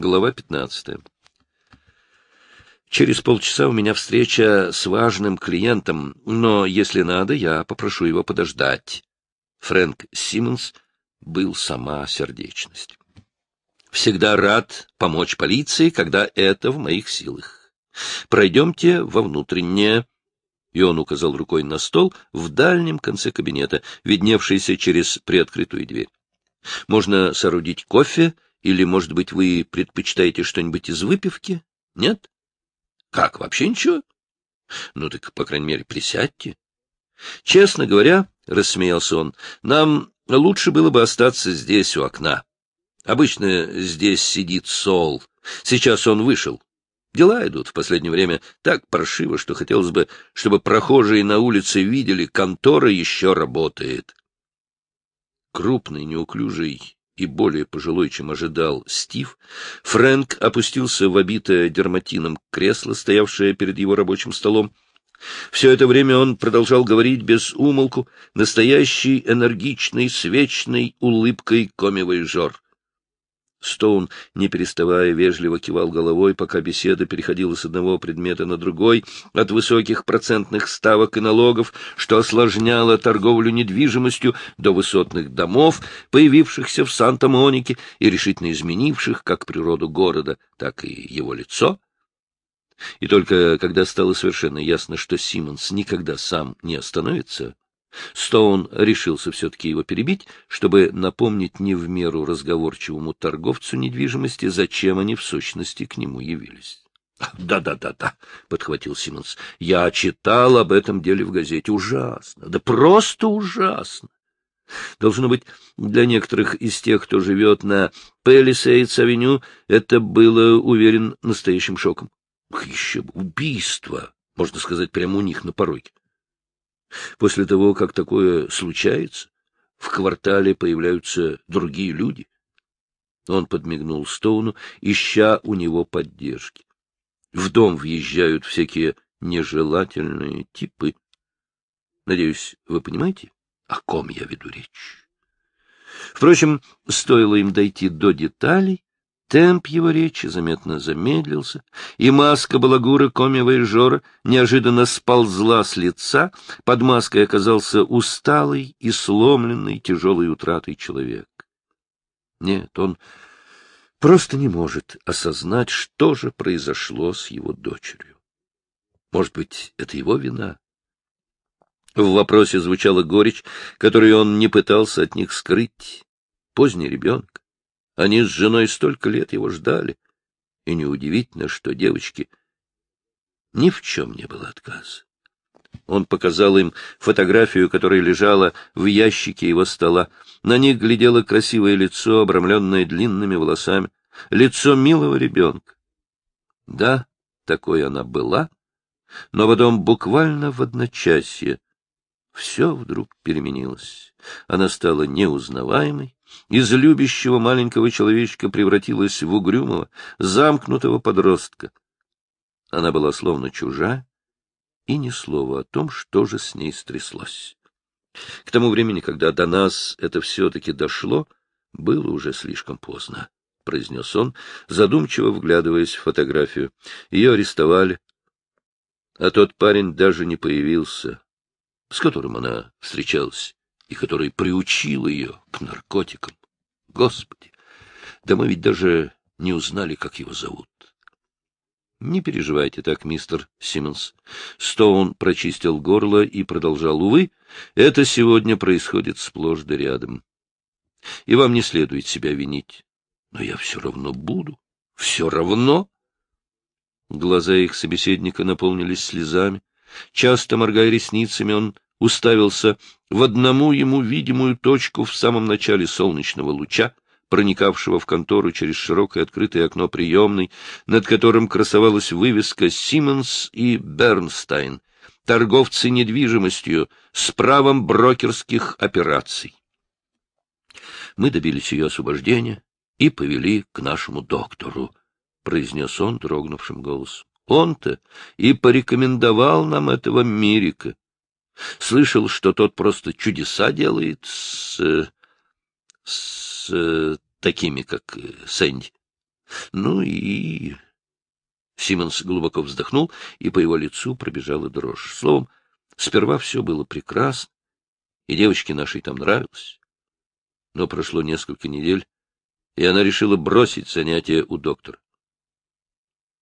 Глава 15. Через полчаса у меня встреча с важным клиентом, но, если надо, я попрошу его подождать. Фрэнк Симмонс был сама сердечность. Всегда рад помочь полиции, когда это в моих силах. Пройдемте во внутреннее... И он указал рукой на стол в дальнем конце кабинета, видневшийся через приоткрытую дверь. Можно соорудить кофе или, может быть, вы предпочитаете что-нибудь из выпивки? Нет? Как, вообще ничего? Ну так, по крайней мере, присядьте. Честно говоря, — рассмеялся он, — нам лучше было бы остаться здесь, у окна. Обычно здесь сидит Сол. Сейчас он вышел. Дела идут в последнее время так паршиво, что хотелось бы, чтобы прохожие на улице видели, контора еще работает. Крупный, неуклюжий и более пожилой, чем ожидал, Стив, Фрэнк опустился в обитое дерматином кресло, стоявшее перед его рабочим столом. Все это время он продолжал говорить без умолку, настоящей энергичной, с вечной улыбкой комивой жор. Стоун, не переставая, вежливо кивал головой, пока беседа переходила с одного предмета на другой, от высоких процентных ставок и налогов, что осложняло торговлю недвижимостью, до высотных домов, появившихся в Санта-Монике и решительно изменивших как природу города, так и его лицо. И только когда стало совершенно ясно, что Симмонс никогда сам не остановится, Стоун решился все-таки его перебить, чтобы напомнить не в меру разговорчивому торговцу недвижимости, зачем они в сущности к нему явились. «Да, да, да, да», — подхватил Симмонс. «Я читал об этом деле в газете. Ужасно, да просто ужасно. Должно быть, для некоторых из тех, кто живет на Пелисейдс-авеню, это было, уверен, настоящим шоком. Еще бы, убийство, можно сказать, прямо у них на пороге. После того, как такое случается, в квартале появляются другие люди. Он подмигнул Стоуну, ища у него поддержки. В дом въезжают всякие нежелательные типы. Надеюсь, вы понимаете, о ком я веду речь? Впрочем, стоило им дойти до деталей, Темп его речи заметно замедлился, и маска балагура комивая жора неожиданно сползла с лица, под маской оказался усталый и сломленный тяжелой утратой человек. Нет, он просто не может осознать, что же произошло с его дочерью. Может быть, это его вина? В вопросе звучала горечь, которую он не пытался от них скрыть. Поздний ребенок они с женой столько лет его ждали, и неудивительно, что девочке ни в чем не было отказа. Он показал им фотографию, которая лежала в ящике его стола. На них глядело красивое лицо, обрамленное длинными волосами, лицо милого ребенка. Да, такой она была, но потом буквально в одночасье все вдруг переменилось. Она стала неузнаваемой, из любящего маленького человечка превратилась в угрюмого, замкнутого подростка. Она была словно чужая, и ни слова о том, что же с ней стряслось. К тому времени, когда до нас это все-таки дошло, было уже слишком поздно, — произнес он, задумчиво вглядываясь в фотографию. Ее арестовали, а тот парень даже не появился, с которым она встречалась и который приучил ее к наркотикам. Господи, да мы ведь даже не узнали, как его зовут. Не переживайте так, мистер Симмонс. Стоун прочистил горло и продолжал. Увы, это сегодня происходит сплошь да рядом. И вам не следует себя винить. Но я все равно буду. Все равно. Глаза их собеседника наполнились слезами. Часто моргая ресницами, он уставился в одному ему видимую точку в самом начале солнечного луча, проникавшего в контору через широкое открытое окно приемной, над которым красовалась вывеска «Симмонс и Бернстайн», торговцы недвижимостью с правом брокерских операций. Мы добились ее освобождения и повели к нашему доктору, — произнес он дрогнувшим голосом. Он-то и порекомендовал нам этого Мирика. Слышал, что тот просто чудеса делает с... с такими, как Сэнди. Ну и... Симмонс глубоко вздохнул, и по его лицу пробежала дрожь. Словом, сперва все было прекрасно, и девочке нашей там нравилось. Но прошло несколько недель, и она решила бросить занятия у доктора. —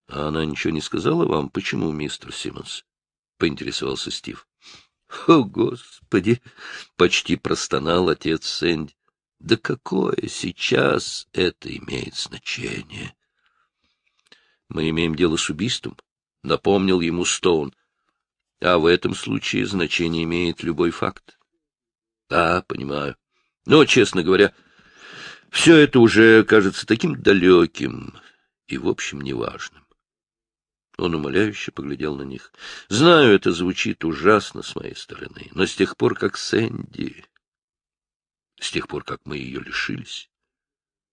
А она ничего не сказала вам, почему, мистер Симмонс? — поинтересовался Стив. — О, Господи! — почти простонал отец Сэнди. — Да какое сейчас это имеет значение? — Мы имеем дело с убийством, — напомнил ему Стоун. — А в этом случае значение имеет любой факт. — Да, понимаю. Но, честно говоря, все это уже кажется таким далеким и, в общем, неважным. Он умоляюще поглядел на них. Знаю, это звучит ужасно с моей стороны, но с тех пор, как Сэнди, с тех пор, как мы ее лишились,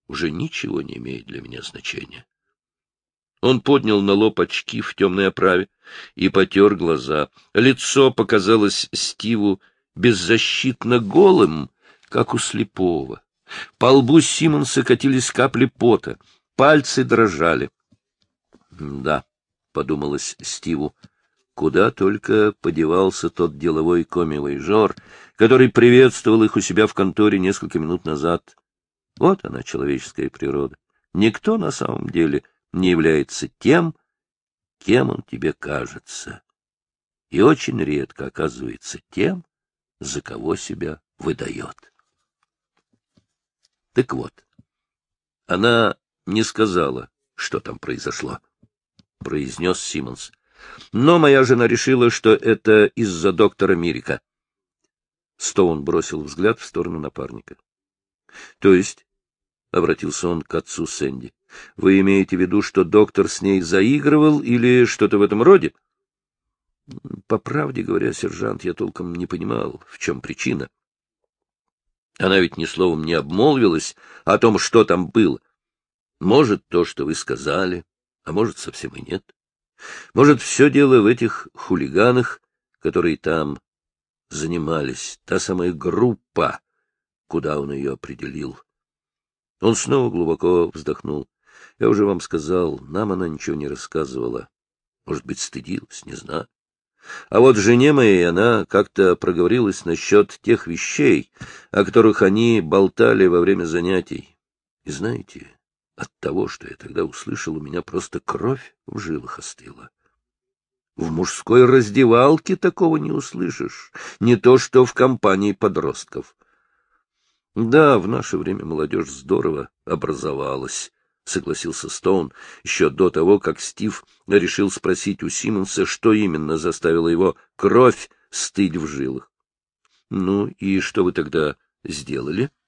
уже ничего не имеет для меня значения. Он поднял на лоб очки в темной оправе и потер глаза. Лицо показалось Стиву беззащитно голым, как у слепого. По лбу Симонса катились капли пота, пальцы дрожали. Да, подумалось Стиву. Куда только подевался тот деловой коми-войжор, который приветствовал их у себя в конторе несколько минут назад. Вот она, человеческая природа. Никто на самом деле не является тем, кем он тебе кажется, и очень редко оказывается тем, за кого себя выдает. Так вот, она не сказала, что там произошло произнес Симмонс. Но моя жена решила, что это из-за доктора Мирика. Стоун бросил взгляд в сторону напарника. — То есть, — обратился он к отцу Сэнди, — вы имеете в виду, что доктор с ней заигрывал или что-то в этом роде? — По правде говоря, сержант, я толком не понимал, в чем причина. Она ведь ни словом не обмолвилась о том, что там было. Может, то, что вы сказали, а может, совсем и нет. Может, все дело в этих хулиганах, которые там занимались, та самая группа, куда он ее определил. Он снова глубоко вздохнул. Я уже вам сказал, нам она ничего не рассказывала. Может быть, стыдилась, не знаю. А вот жене моей она как-то проговорилась насчет тех вещей, о которых они болтали во время занятий. И знаете, от того, что я тогда услышал, у меня просто кровь в жилах остыла. В мужской раздевалке такого не услышишь, не то что в компании подростков. Да, в наше время молодежь здорово образовалась, — согласился Стоун, еще до того, как Стив решил спросить у Симмонса, что именно заставило его кровь стыть в жилах. — Ну и что вы тогда сделали? —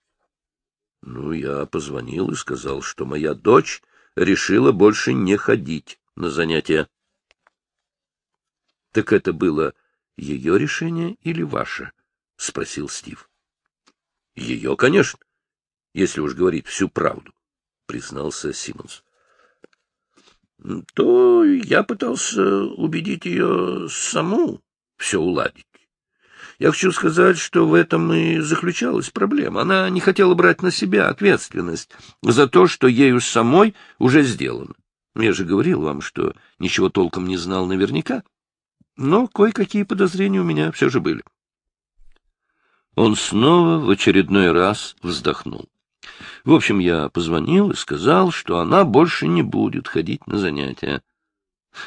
ну, я позвонил и сказал, что моя дочь решила больше не ходить на занятия. — Так это было ее решение или ваше? — спросил Стив. — Ее, конечно, если уж говорить всю правду, — признался Симмонс. — То я пытался убедить ее саму все уладить. Я хочу сказать, что в этом и заключалась проблема. Она не хотела брать на себя ответственность за то, что ею самой уже сделано. Я же говорил вам, что ничего толком не знал наверняка, но кое-какие подозрения у меня все же были. Он снова в очередной раз вздохнул. В общем, я позвонил и сказал, что она больше не будет ходить на занятия.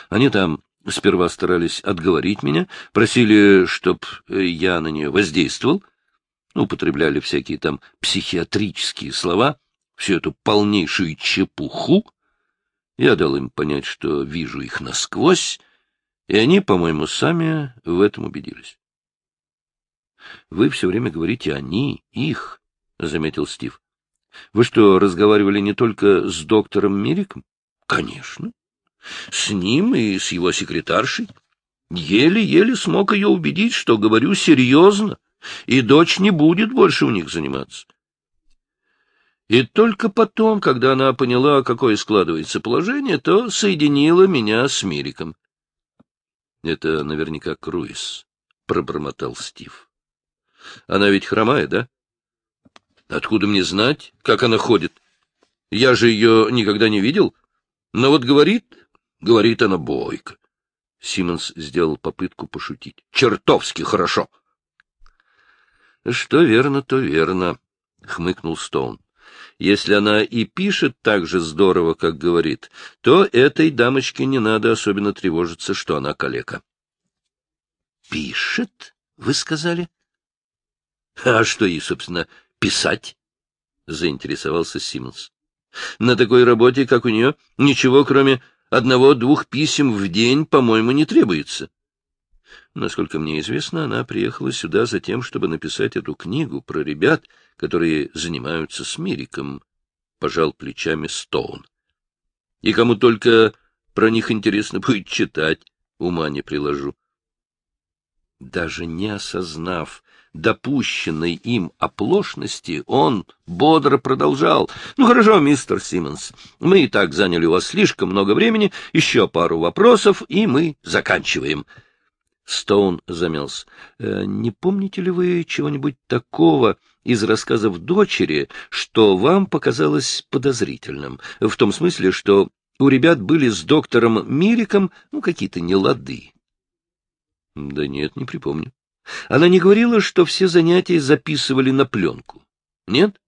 Они там Сперва старались отговорить меня, просили, чтоб я на нее воздействовал, употребляли всякие там психиатрические слова, всю эту полнейшую чепуху. Я дал им понять, что вижу их насквозь, и они, по-моему, сами в этом убедились. — Вы все время говорите «они», «их», — заметил Стив. — Вы что, разговаривали не только с доктором Мириком? — Конечно. С ним и с его секретаршей. Еле-еле смог ее убедить, что говорю серьезно, и дочь не будет больше у них заниматься. И только потом, когда она поняла, какое складывается положение, то соединила меня с Мириком. — Это наверняка Круиз, — пробормотал Стив. — Она ведь хромая, да? — Откуда мне знать, как она ходит? Я же ее никогда не видел. Но вот говорит, говорит она бойко. Симмонс сделал попытку пошутить. Чертовски хорошо. Что верно, то верно, хмыкнул Стоун. Если она и пишет так же здорово, как говорит, то этой дамочке не надо особенно тревожиться, что она калека. — Пишет, вы сказали? — А что ей, собственно, писать? — заинтересовался Симмонс. — На такой работе, как у нее, ничего, кроме одного-двух писем в день, по-моему, не требуется. Насколько мне известно, она приехала сюда за тем, чтобы написать эту книгу про ребят, которые занимаются с Мириком, — пожал плечами Стоун. И кому только про них интересно будет читать, ума не приложу. Даже не осознав допущенной им оплошности, он бодро продолжал. — Ну, хорошо, мистер Симмонс, мы и так заняли у вас слишком много времени, еще пару вопросов, и мы заканчиваем. Стоун замялся. «Э, — Не помните ли вы чего-нибудь такого из рассказов дочери, что вам показалось подозрительным? В том смысле, что у ребят были с доктором Мириком ну, какие-то нелады. — Да нет, не припомню. Она не говорила, что все занятия записывали на пленку? Нет?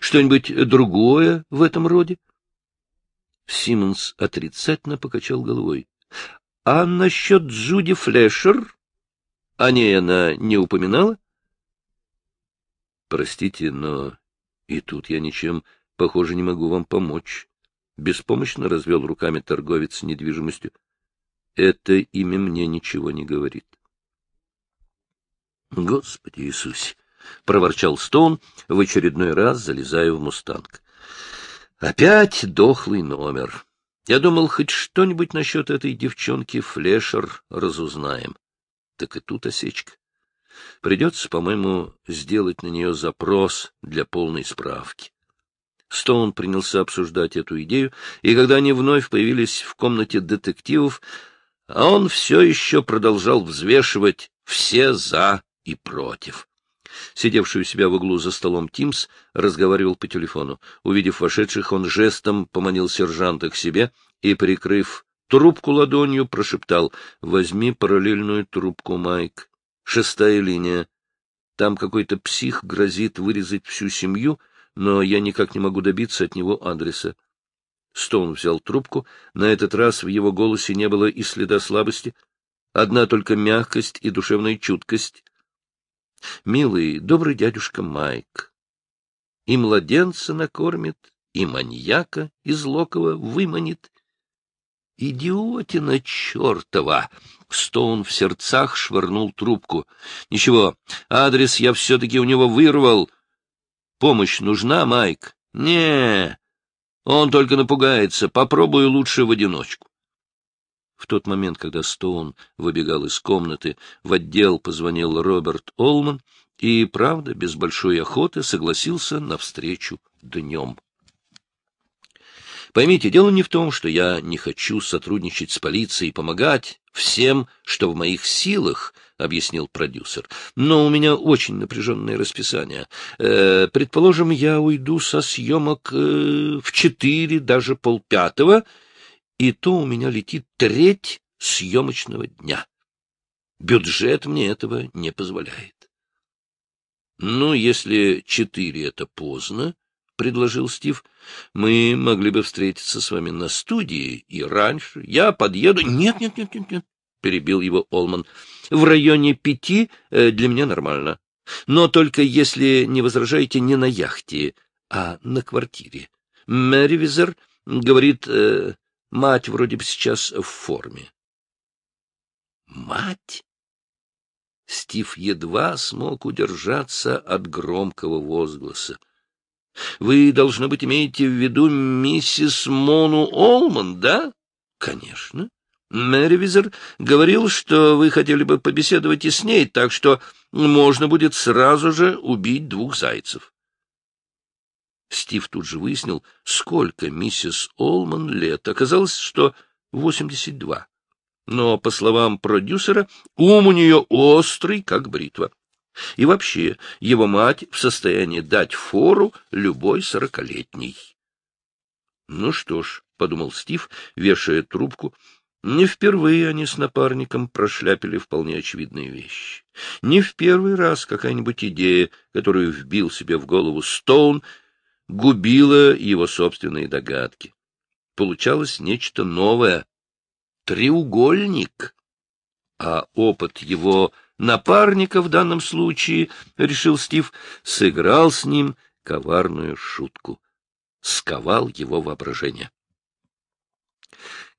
Что-нибудь другое в этом роде? Симмонс отрицательно покачал головой. — А насчет Джуди Флешер? О ней она не упоминала? — Простите, но и тут я ничем, похоже, не могу вам помочь. Беспомощно развел руками торговец недвижимостью. Это имя мне ничего не говорит. — Господи Иисусе! — проворчал Стоун, в очередной раз залезая в «Мустанг». — Опять дохлый номер. Я думал, хоть что-нибудь насчет этой девчонки Флешер разузнаем. Так и тут осечка. Придется, по-моему, сделать на нее запрос для полной справки. Стоун принялся обсуждать эту идею, и когда они вновь появились в комнате детективов, а он все еще продолжал взвешивать все «за» и «против». Сидевший у себя в углу за столом Тимс разговаривал по телефону. Увидев вошедших, он жестом поманил сержанта к себе и, прикрыв трубку ладонью, прошептал «Возьми параллельную трубку, Майк. Шестая линия. Там какой-то псих грозит вырезать всю семью, но я никак не могу добиться от него адреса. Стоун взял трубку. На этот раз в его голосе не было и следа слабости. Одна только мягкость и душевная чуткость. Милый, добрый дядюшка Майк. И младенца накормит, и маньяка из локова выманит. Идиотина чертова! Стоун в сердцах швырнул трубку. Ничего, адрес я все-таки у него вырвал. Помощь нужна, Майк? Не, он только напугается. Попробую лучше в одиночку. В тот момент, когда Стоун выбегал из комнаты, в отдел позвонил Роберт Олман и, правда, без большой охоты согласился на встречу днем. Поймите, дело не в том, что я не хочу сотрудничать с полицией и помогать всем, что в моих силах, — объяснил продюсер. — Но у меня очень напряженное расписание. Э, предположим, я уйду со съемок э, в четыре, даже полпятого, и то у меня летит треть съемочного дня. Бюджет мне этого не позволяет. — Ну, если четыре — это поздно, — предложил Стив, — мы могли бы встретиться с вами на студии и раньше. Я подъеду... Нет, нет, нет, нет, нет, — перебил его Олман. — В районе пяти э, для меня нормально. Но только если не возражаете не на яхте, а на квартире. Мэривизер говорит, э, мать вроде бы сейчас в форме. Мать? Стив едва смог удержаться от громкого возгласа. Вы, должно быть, имеете в виду миссис Мону Олман, да? Конечно. Мэривизер говорил, что вы хотели бы побеседовать и с ней, так что можно будет сразу же убить двух зайцев. Стив тут же выяснил, сколько миссис Олман лет. Оказалось, что восемьдесят два. Но, по словам продюсера, ум у нее острый, как бритва. И вообще, его мать в состоянии дать фору любой сорокалетней. Ну что ж, — подумал Стив, вешая трубку, — не впервые они с напарником прошляпили вполне очевидные вещи. Не в первый раз какая-нибудь идея, которую вбил себе в голову Стоун, губила его собственные догадки. Получалось нечто новое. Треугольник. А опыт его напарника в данном случае, — решил Стив, — сыграл с ним коварную шутку. Сковал его воображение.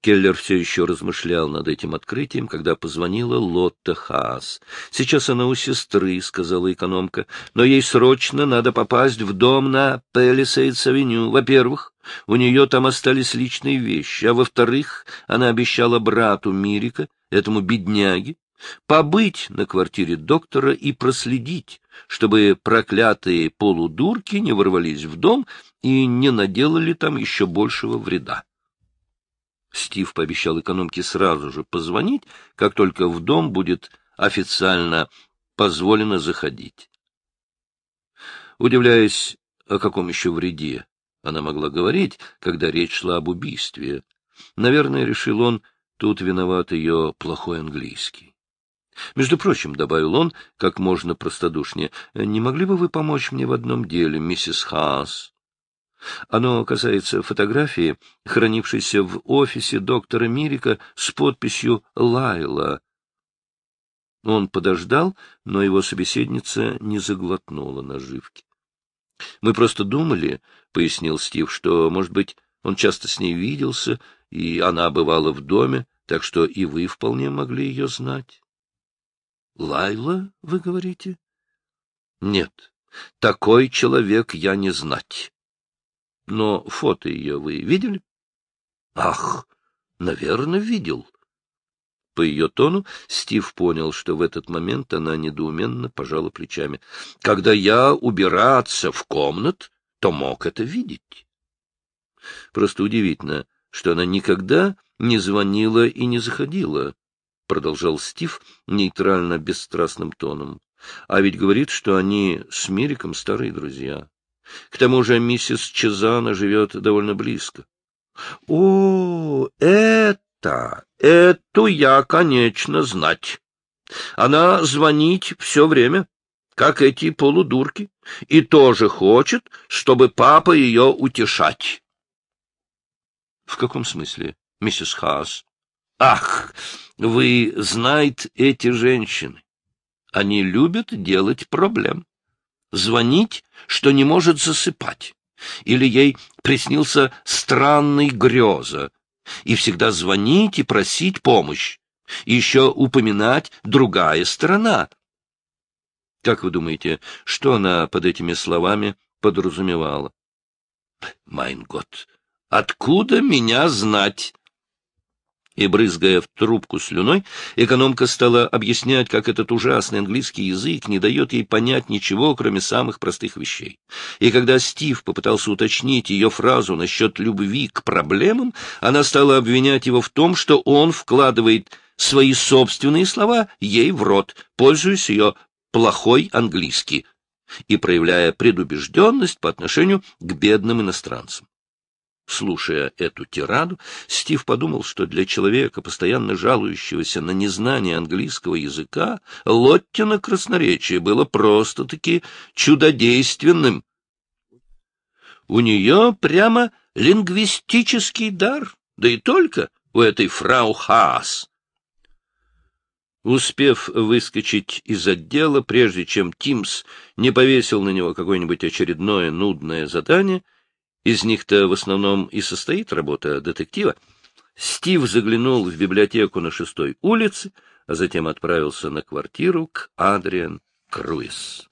Келлер все еще размышлял над этим открытием, когда позвонила Лотта Хаас. «Сейчас она у сестры», — сказала экономка, — «но ей срочно надо попасть в дом на Пелисейдс-авеню. Во-первых, у нее там остались личные вещи, а во-вторых, она обещала брату Мирика, этому бедняге, побыть на квартире доктора и проследить, чтобы проклятые полудурки не ворвались в дом и не наделали там еще большего вреда. Стив пообещал экономке сразу же позвонить, как только в дом будет официально позволено заходить. Удивляясь, о каком еще вреде она могла говорить, когда речь шла об убийстве. Наверное, решил он, тут виноват ее плохой английский. Между прочим, — добавил он, как можно простодушнее, — не могли бы вы помочь мне в одном деле, миссис Хаас? Оно касается фотографии, хранившейся в офисе доктора Мирика с подписью «Лайла». Он подождал, но его собеседница не заглотнула наживки. — Мы просто думали, — пояснил Стив, — что, может быть, он часто с ней виделся, и она бывала в доме, так что и вы вполне могли ее знать. — Лайла, вы говорите? — Нет, такой человек я не знать. Но фото ее вы видели? — Ах, наверное, видел. По ее тону Стив понял, что в этот момент она недоуменно пожала плечами. — Когда я убираться в комнат, то мог это видеть. Просто удивительно, что она никогда не звонила и не заходила, — продолжал Стив нейтрально бесстрастным тоном. — А ведь говорит, что они с Мириком старые друзья. К тому же миссис Чезана живет довольно близко. — О, это, эту я, конечно, знать. Она звонить все время, как эти полудурки, и тоже хочет, чтобы папа ее утешать. — В каком смысле, миссис Хаас? — Ах, вы знаете эти женщины. Они любят делать проблем звонить, что не может засыпать, или ей приснился странный греза, и всегда звонить и просить помощь, и еще упоминать другая сторона. Как вы думаете, что она под этими словами подразумевала? Майн год, откуда меня знать? И, брызгая в трубку слюной, экономка стала объяснять, как этот ужасный английский язык не дает ей понять ничего, кроме самых простых вещей. И когда Стив попытался уточнить ее фразу насчет любви к проблемам, она стала обвинять его в том, что он вкладывает свои собственные слова ей в рот, пользуясь ее плохой английский и проявляя предубежденность по отношению к бедным иностранцам. Слушая эту тираду, Стив подумал, что для человека, постоянно жалующегося на незнание английского языка, Лоттина красноречие было просто-таки чудодейственным. У нее прямо лингвистический дар, да и только у этой фрау Хаас. Успев выскочить из отдела, прежде чем Тимс не повесил на него какое-нибудь очередное нудное задание, — из них-то в основном и состоит работа детектива, Стив заглянул в библиотеку на шестой улице, а затем отправился на квартиру к Адриан Круиз.